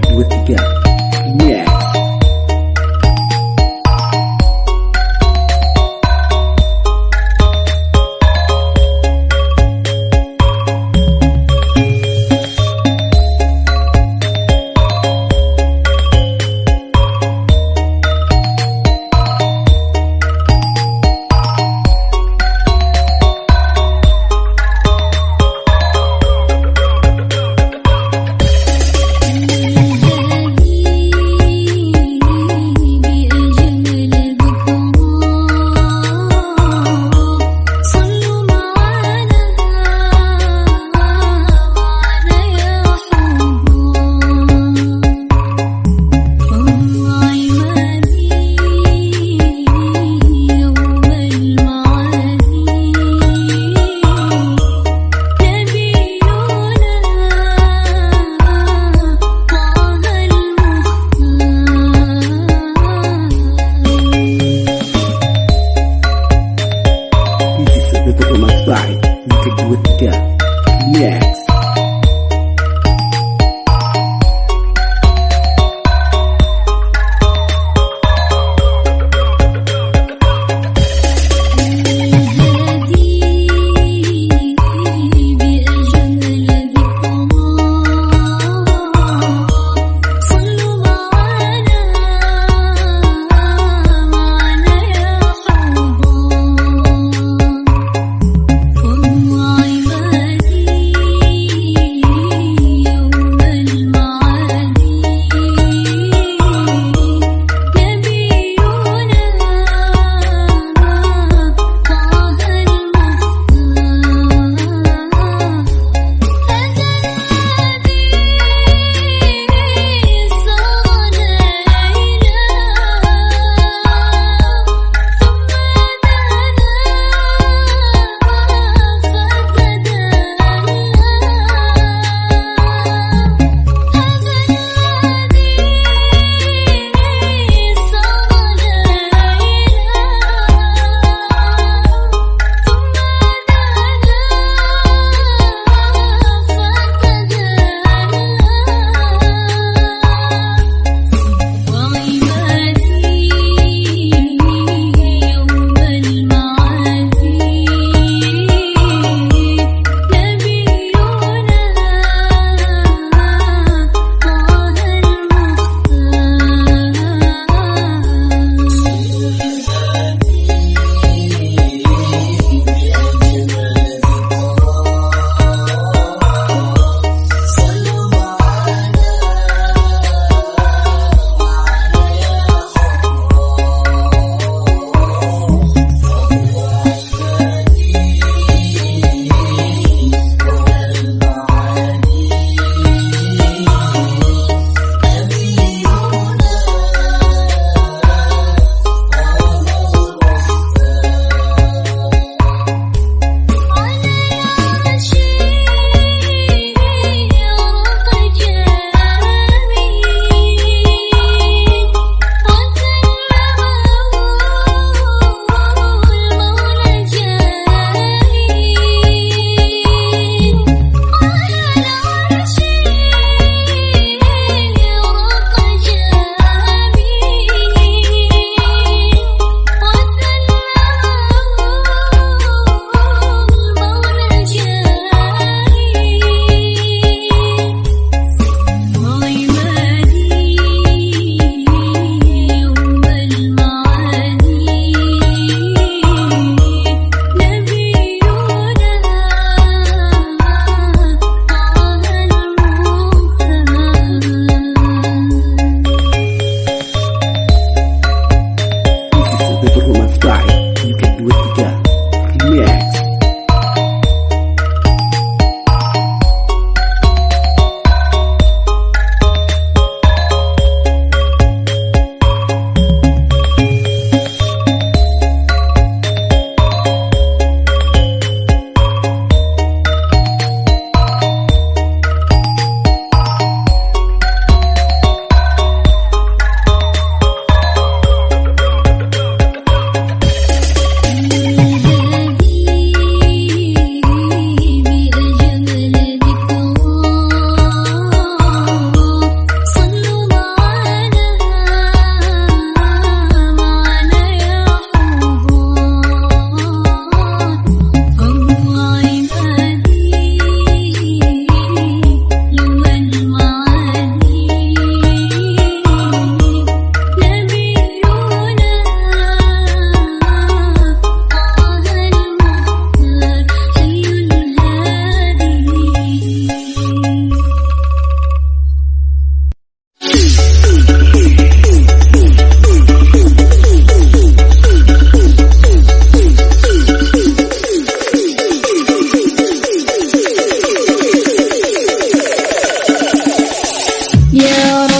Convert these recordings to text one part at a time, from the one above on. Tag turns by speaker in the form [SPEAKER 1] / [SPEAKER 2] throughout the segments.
[SPEAKER 1] do it together.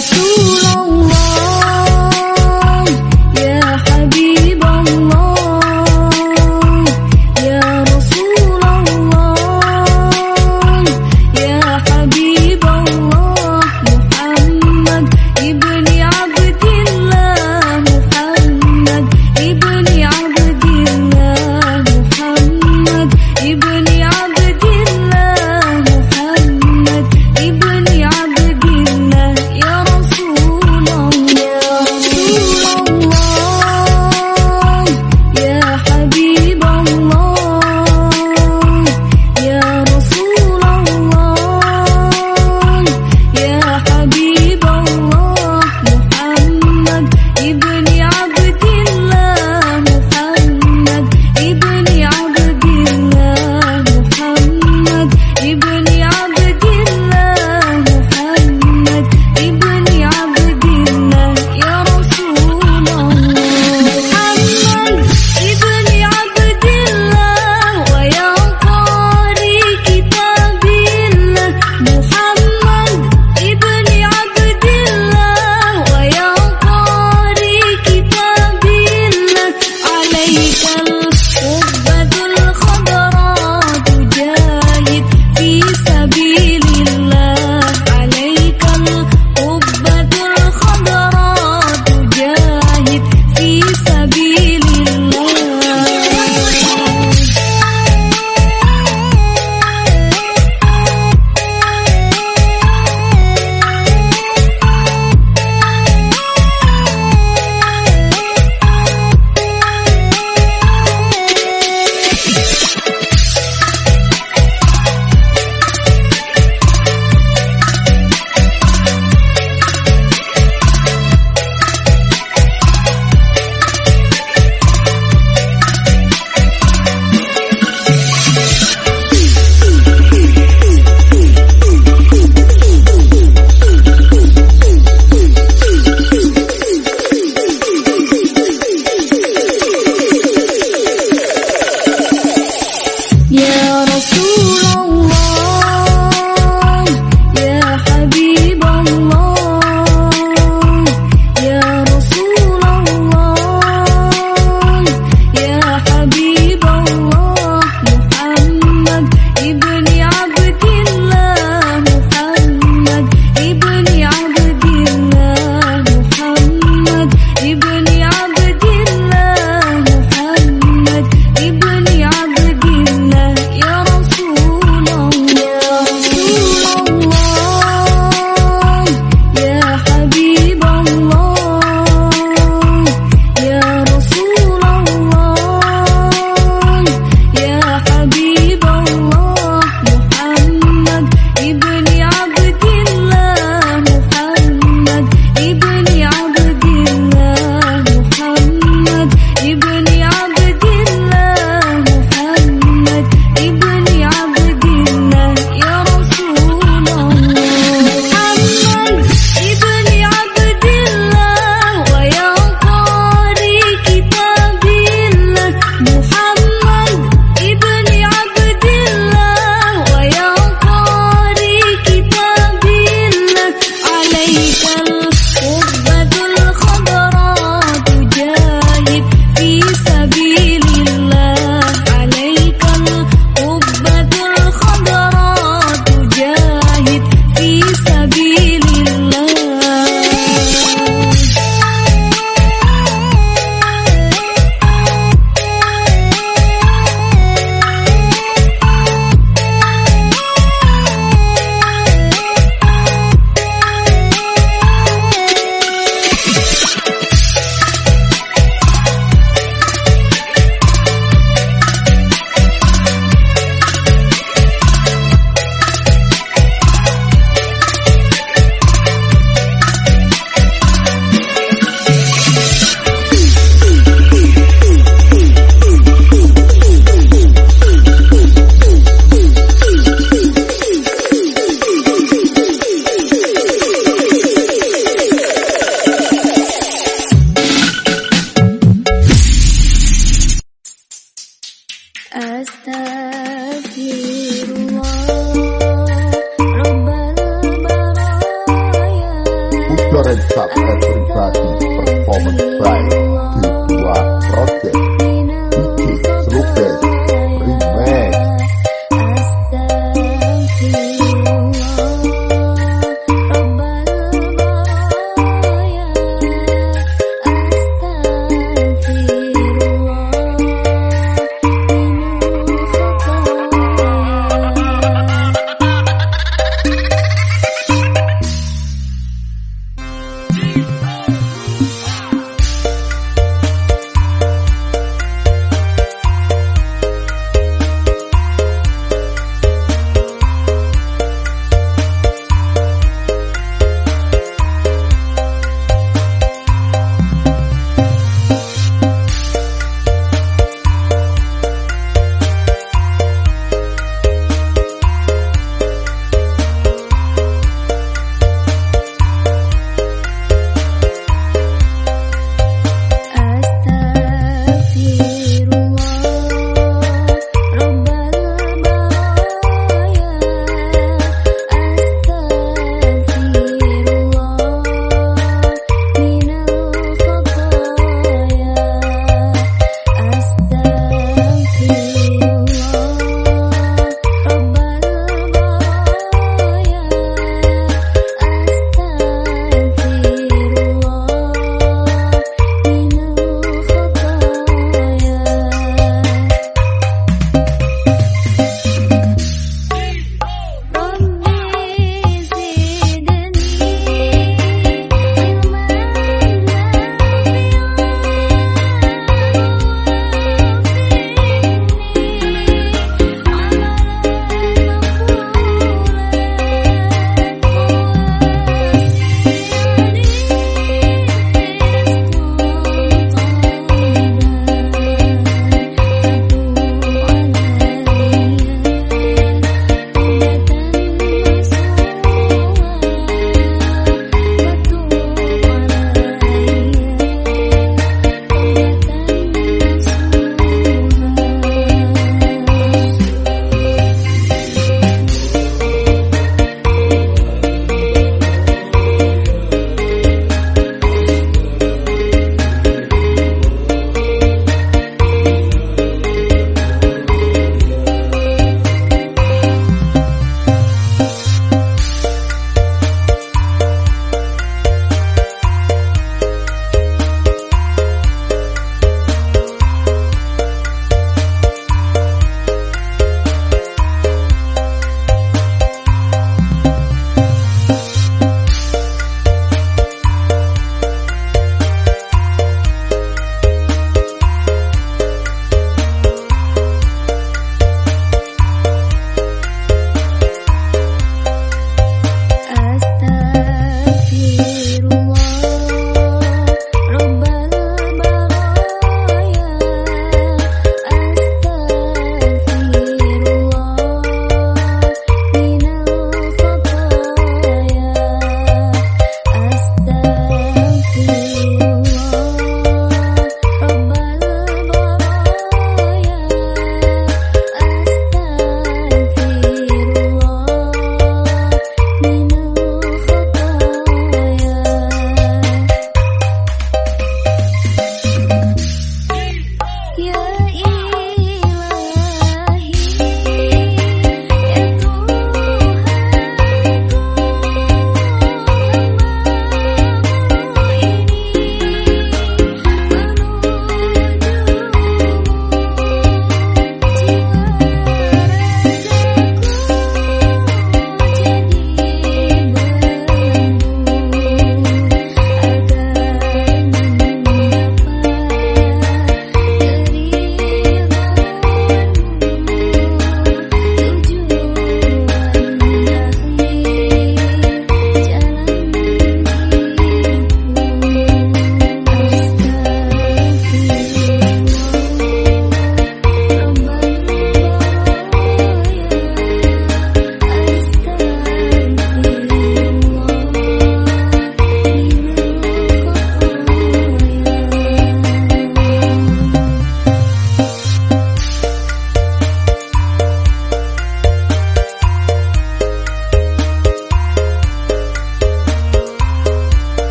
[SPEAKER 1] su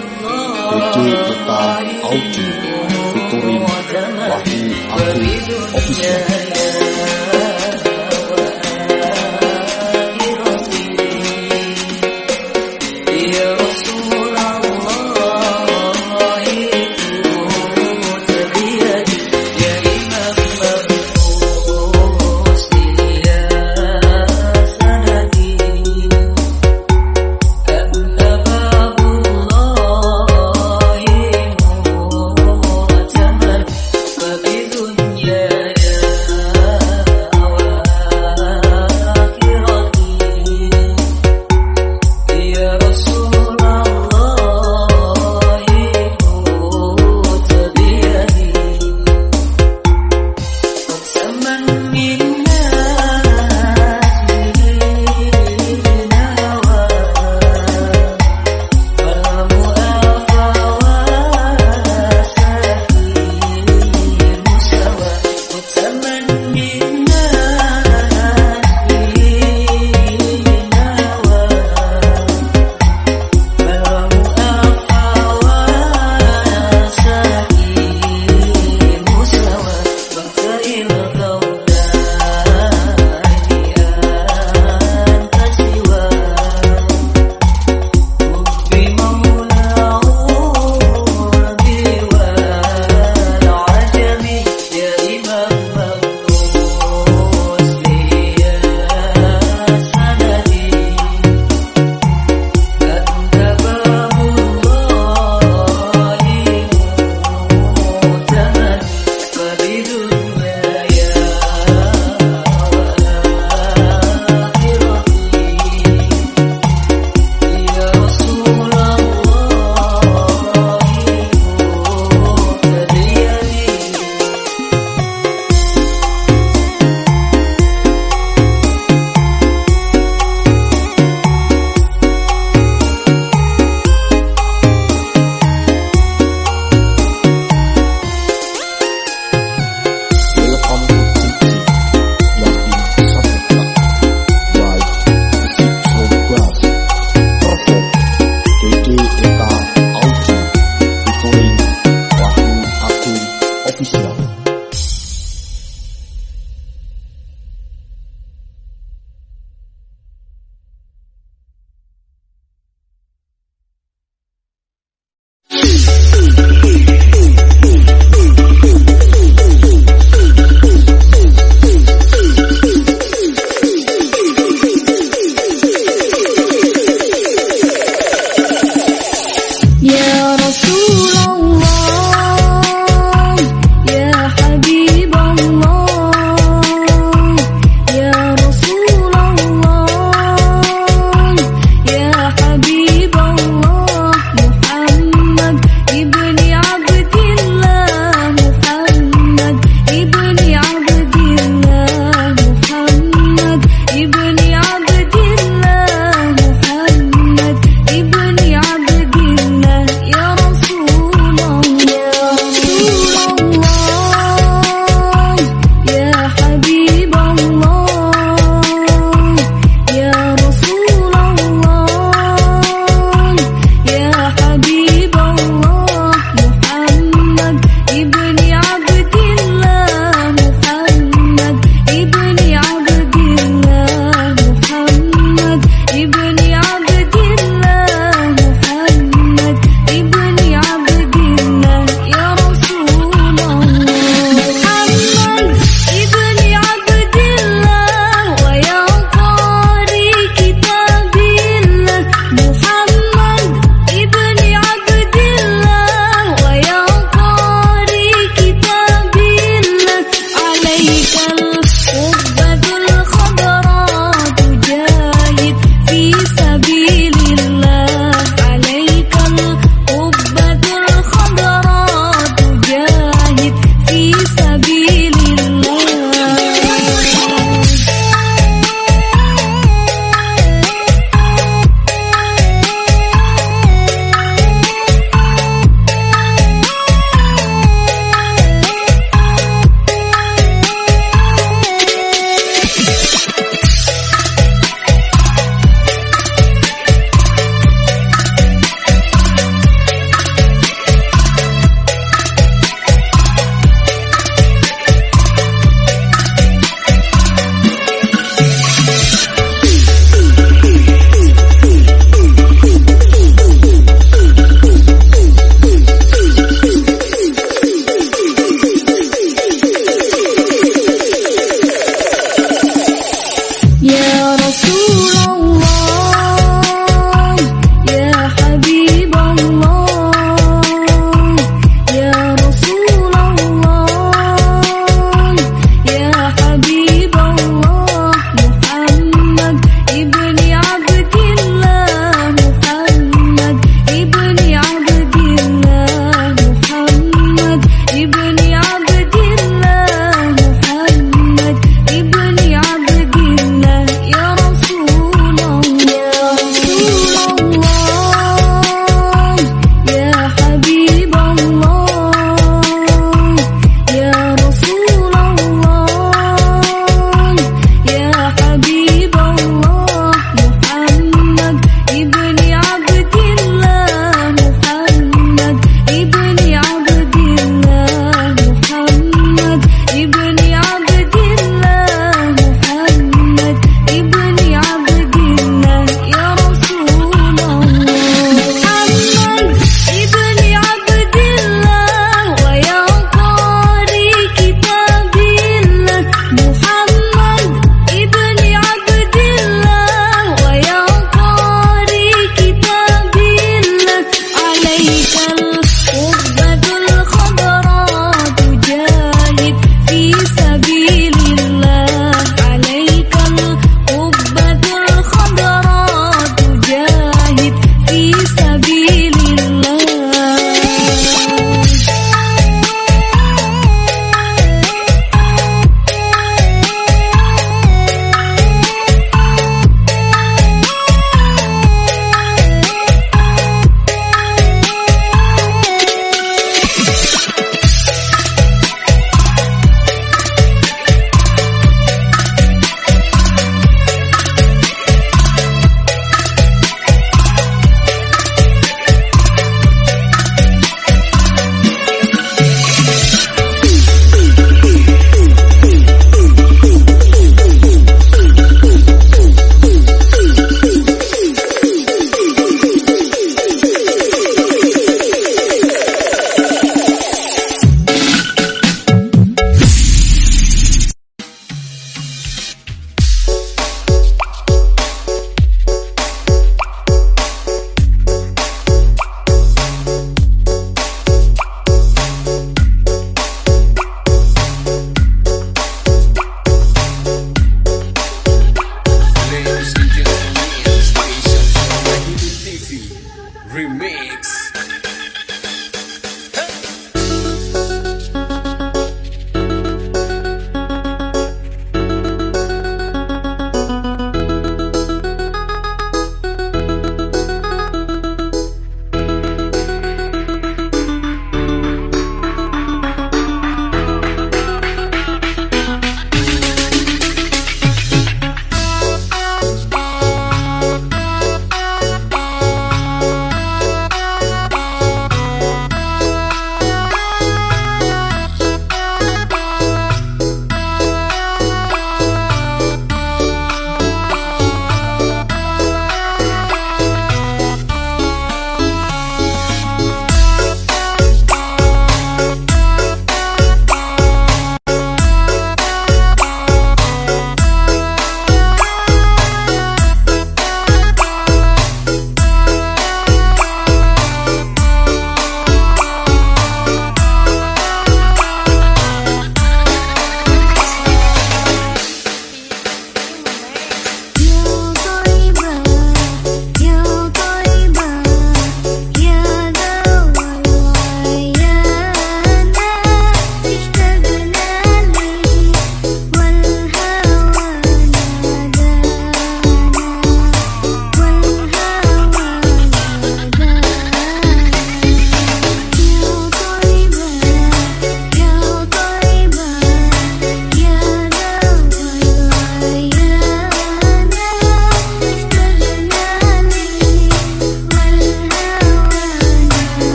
[SPEAKER 1] Dede Eka Audio Featuring Wahyu Agung Official